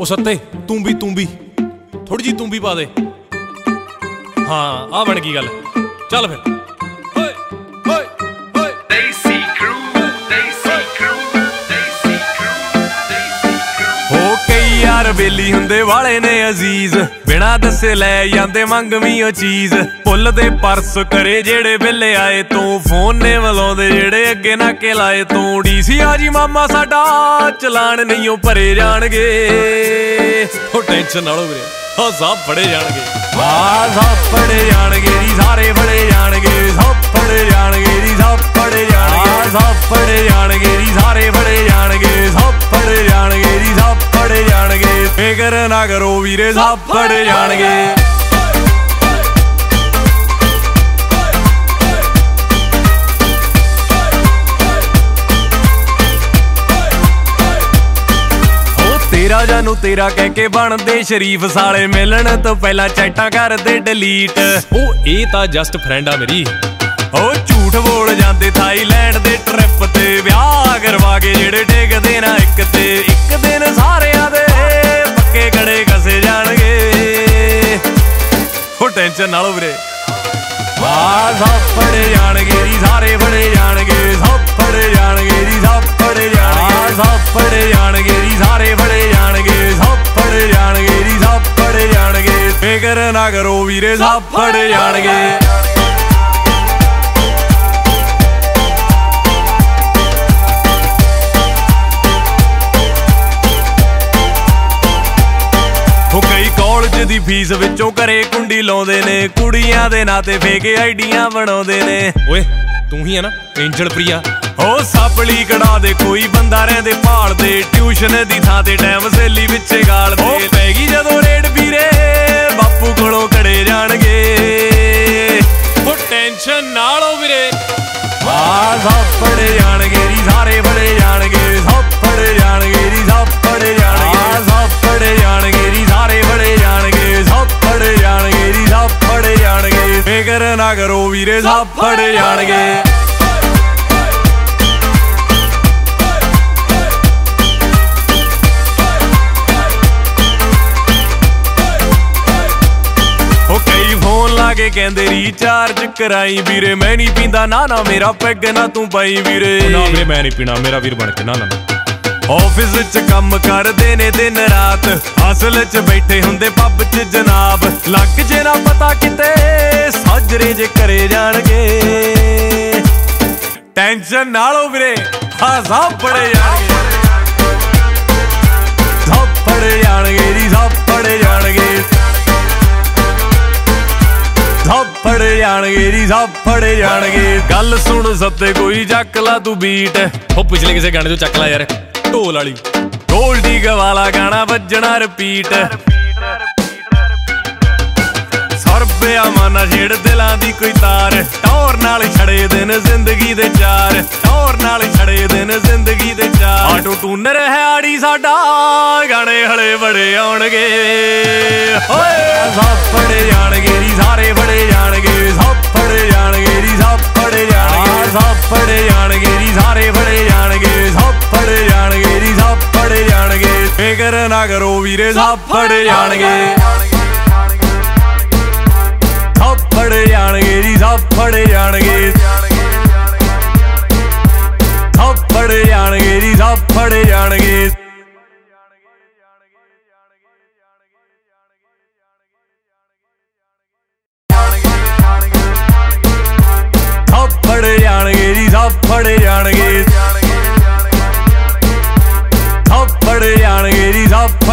ਉਹ ਸੱਤੇ ਤੂੰ ਵੀ ਤੂੰ ਵੀ। ਥੋੜੀ ਜੀ ਤੂੰ ਵੀ ਪਾ ਦੇ। ਹਾਂ ਆ ਬਣ ਗਈ ਗੱਲ। ਚੱਲ ਫਿਰ। ਓਏ. ਹੋ ਕਈ ਯਾਰ ਬੇਲੀ ਹੁੰਦੇ ਵਾਲੇ ਨੇ ਅਜ਼ੀਜ਼। ਬਿਨਾ ਦੱਸੇ ਲੈ ਜਾਂਦੇ ਮੰਗਵੀਂ ਉਹ ਚੀਜ਼। ਪੁੱਲ ਦੇ ਪਰਸ ਕਰੇ ਜਿਹੜੇ ਵੇਲੇ ਆਏ ਤੂੰ। ਫੋਨ ਨੇ ਵਲਾਉਂਦੇ ਜਿਹੜੇ ਅੱਗੇ ਨਾ ਕੇ ਲਾਏ ਤੂੰ। ਡੀਸੀ ਆ ਜੀ ਮਾਮਾ ਸਾਡਾ ਚਲਾਨ ਨਹੀਂ ਉਹ ਭਰੇ ਜਾਣਗੇ। ਉਹ ਟੈਨਸ਼ਨ ਨਾਲੋ ਵੀਰੇ ਹਾਂ ਸਭ ਫੜੇ ਜਾਣਗੇ। ਆ ਸਭ ਫੜੇ ਜਾਣਗੇ ਜੀ ਸਾਰੇ ਫੜੇ ਜਾਣਗੇ। ਸਭ ਫੜੇ ਜਾਣਗੇ ਜੀ ਸਭ ਫੜੇ ਜਾਣਗੇ। ਸਭ ਫੜੇ ਜਾਣਗੇ ਜੀ ਸਾਰੇ ਫੜੇ ਜਾਣਗੇ। ਸਭ ਫੜੇ ਜਾਣਗੇ ਜੀ ਸਭ ਫੜੇ ਜਾਣਗੇ। ਫਿਕਰ ਨਾ ਕਰੋ ਵੀਰੇ ਸਭ ਫੜੇ ਜਾਣਗੇ। ਤੇਰਾ ਜਾਨੂ ਤੇਰਾ ਕਹਿ ਕੇ ਬਣਦੇ ਸ਼ਰੀਫ ਸਾਲੇ ਮਿਲਣ ਤੋਂ ਪਹਿਲਾਂ ਚੈਟਾਂ ਕਰਦੇ ਡਿਲੀਟ ਉਹ ਇਹ ਤਾਂ ਜਸਟ ਫਰੈਂਡ ਆ ਮੇਰੀ। ਉਹ ਝੂਠ ਬੋਲ ਜਾਂਦੇ ਥਾਈਲੈਂਡ ਦੇ ਟ੍ਰਿਪ ਤੇ ਵਿਆਹ ਕਰਵਾ ਕੇ ਜਿਹੜੇ ਟੇਕਦੇ ਨਾ ਇੱਕ ਤੇ ਇੱਕ ਦਿਨ ਸਾਰਿਆਂ ਦੇ ਪੱਕੇ ਕੜੇ ਕਸੇ ਜਾਣਗੇ। ਉਹ ਟੈਨਸ਼ਨ ਨਾਲੋ ਵੀਰੇ। ਵਾਹ ਸਭ ਫੜੇ ਜਾਣਗੇ ਜੀ ਸਾਰੇ ਫੜੇ ਜਾਣਗੇ ਸਭ ਫੜੇ ਜਾਣਗੇ ਜੀ ਸਭ ਫੜੇ ਜਾਣਗੇ। ਸਭ ਫੜੇ ਜਾਣਗੇ ਜੀ ਸਾਰੇ ਨਾ ਕਰੋ ਵੀਰੇ ਸਭ ਫੜੇ ਜਾਣਗੇ। ਕਾਲਜ ਦੀ ਫੀਸ ਵਿੱਚੋਂ ਘਰੇ ਕੁੰਡੀ ਲਾਉਂਦੇ ਨੇ ਕੁੜੀਆਂ ਦੇ ਨਾਂ ਤੇ ਫੇਕ ਆਈਡੀਆਂ ਬਣਾਉਂਦੇ ਨੇ। ਓਏ ਤੂੰ ਹੀ ਆ ਨਾ ਐਂਜਲ ਪ੍ਰਿਆ। ਉਹ ਸਾਪਲੀ ਕੜਾ ਦੇ ਕੋਈ ਬੰਦਾ ਰਹਿੰਦੇ ਭਾਲਦੇ ਟਿਊਸ਼ਨ ਦੀ ਥਾਂ ਤੇ ਟਾਈਮ ਸੇਲੀ ਵਿੱਚ ਗਾਲਦੇ। ਉਹ ਪੈ ਗਈ ਜਦੋਂ ਰੇਡ ਵੀਰੇ ਨਾ ਕਰੋ ਵੀਰੇ ਸਭ ਫੜੇ ਜਾਣਗੇ। ਉਹ ਕਈ ਫੋਨ ਲਾ ਕੇ ਕਹਿੰਦੇ ਰੀਚਾਰਜ ਕਰਾਈ ਵੀਰੇ ਮੈਂ ਨਹੀਂ ਪੀਂਦਾ। ਨਾ ਨਾ ਮੇਰਾ ਪੈਗ ਨਾ ਤੂੰ ਪਾਈ ਵੀਰੇ। ਨਾ ਵੀਰੇ ਮੈਂ ਨਹੀਂ ਪੀਣਾ ਮੇਰਾ ਵੀਰ ਬਣ ਕੇ ਨਾ ਨਾ ਆਫਿਸ ਚ ਕੰਮ ਕਰਦੇ ਨੇ ਦਿਨ ਰਾਤ। ਅਸਲ 'ਚ ਬੈਠੇ ਹੁੰਦੇ ਪੱਬ 'ਚ ਜਨਾਬ। ਲੱਗ ਜੇ ਨਾ ਪਤਾ ਕਿਤੇ, ਸਾਜਰੇ ਜੇ ਕਰੇ ਜਾਣਗੇ। ਟੈਨਸ਼ਨ ਨਾਲੋ ਵੀਰੇ ਹਾਂ ਸਭ ਫੜੇ ਜਾਣਗੇ। ਸਭ ਫੜੇ ਜਾਣਗੇ ਜੀ, ਸਭ ਫੜੇ ਜਾਣਗੇ। ਸਭ ਫੜੇ ਜਾਣਗੇ ਜੀ, ਸਭ ਫੜੇ ਜਾਣਗੇ। ਗੱਲ ਸੁਣ ਸੱਤੇ ਕੋਈ ਚੱਕ ਲਾ ਤੂੰ ਬੀਟ ਉਹ ਪਿਛਲੇ ਕਿਸੇ ਗਾਣੇ ਤੋਂ ਚੱਕ ਲਾ ਯਾਰ। ਢੋਲ ਵਾਲੀ। ਗੋਲਡੀ ਗਵਾਲਾ ਗਾਣਾ ਵੱਜਣਾ ਰਿਪੀਟ ਸਰਬਿਆ ਮਾਨਾ ਛੇੜ ਦਿਲਾਂ ਦੀ ਕੋਈ ਤਾਰ। ਟੌਰ ਨਾਲ ਛੜੇ ਦਿਨ ਜ਼ਿੰਦਗੀ ਦੇ ਚਾਰ। ਟੌਰ ਨਾਲ ਛੜੇ ਦਿਨ ਜ਼ਿੰਦਗੀ ਦੇ ਚਾਰ। ਆਟੋ ਟੂਨਰ ਹੈ ਆੜੀ ਸਾਡਾ, ਗਾਣੇ ਹਲੇ ਬੜੇ ਆਉਣਗੇ। ਓਏ ਸਭ ਜਾਣਗੇ। ਨਾ ਕਰੋ ਵੀਰੇ ਸਭ ਜਾਣਗੇ। ਸਭ ਜਾਣਗੇ ਜੀ ਸਭ ਫੜੇ ਜਾਣਗੇ ਸਭ ਫੜੇ ਜਾਣਗੇ ਜੀ ਸਭ ਫੜੇ ਜਾਣਗੇ।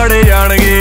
ਫੜੇ ਜਾਣਗੇ।